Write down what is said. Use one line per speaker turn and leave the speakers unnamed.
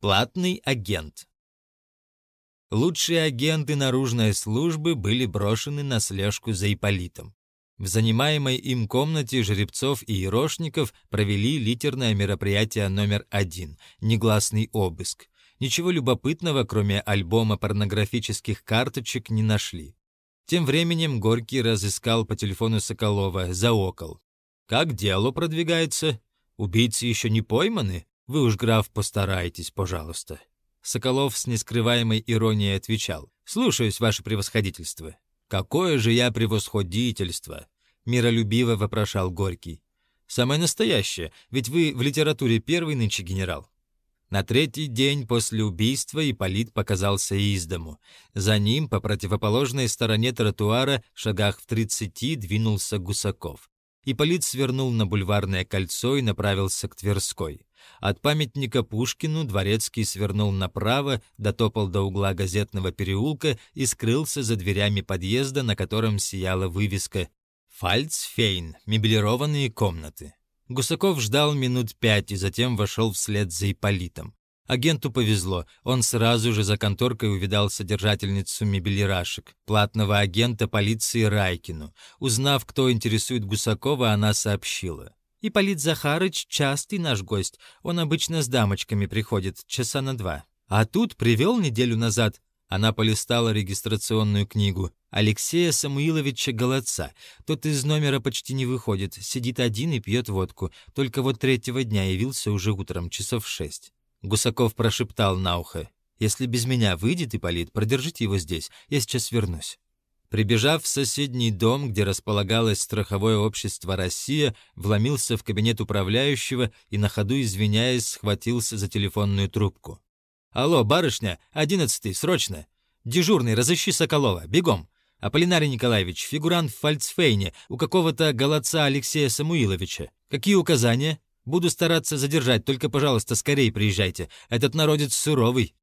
Платный агент. Лучшие агенты наружной службы были брошены на слежку за Иполитом. В занимаемой им комнате Жеребцов и Ерошников провели литерное мероприятие номер один – негласный обыск. Ничего любопытного, кроме альбома порнографических карточек, не нашли. Тем временем Горький разыскал по телефону Соколова, заокол. «Как дело продвигается? Убийцы еще не пойманы? Вы уж, граф, постарайтесь, пожалуйста». Соколов с нескрываемой иронией отвечал. «Слушаюсь, ваше превосходительство». «Какое же я превосходительство!» — миролюбиво вопрошал Горький. «Самое настоящее, ведь вы в литературе первый нынче генерал». На третий день после убийства Ипполит показался из дому. За ним, по противоположной стороне тротуара, шагах в тридцати, двинулся Гусаков. Ипполит свернул на бульварное кольцо и направился к Тверской. От памятника Пушкину Дворецкий свернул направо, дотопал до угла газетного переулка и скрылся за дверями подъезда, на котором сияла вывеска «Фальцфейн. Меблированные комнаты». Гусаков ждал минут пять и затем вошел вслед за Ипполитом. Агенту повезло, он сразу же за конторкой увидал содержательницу мебелирашек, платного агента полиции Райкину. Узнав, кто интересует Гусакова, она сообщила. «Ипполит Захарыч — частый наш гость, он обычно с дамочками приходит, часа на два. А тут привел неделю назад». Она полистала регистрационную книгу. Алексея Самуиловича Голодца. Тот из номера почти не выходит, сидит один и пьет водку. Только вот третьего дня явился уже утром, часов шесть. Гусаков прошептал на ухо. «Если без меня выйдет Ипполит, продержите его здесь, я сейчас вернусь». Прибежав в соседний дом, где располагалось страховое общество «Россия», вломился в кабинет управляющего и на ходу, извиняясь, схватился за телефонную трубку. «Алло, барышня, одиннадцатый, срочно! Дежурный, разыщи Соколова, бегом! Аполлинарий Николаевич, фигурант в фальцфейне у какого-то голодца Алексея Самуиловича. Какие указания? Буду стараться задержать, только, пожалуйста, скорее приезжайте. Этот народец суровый».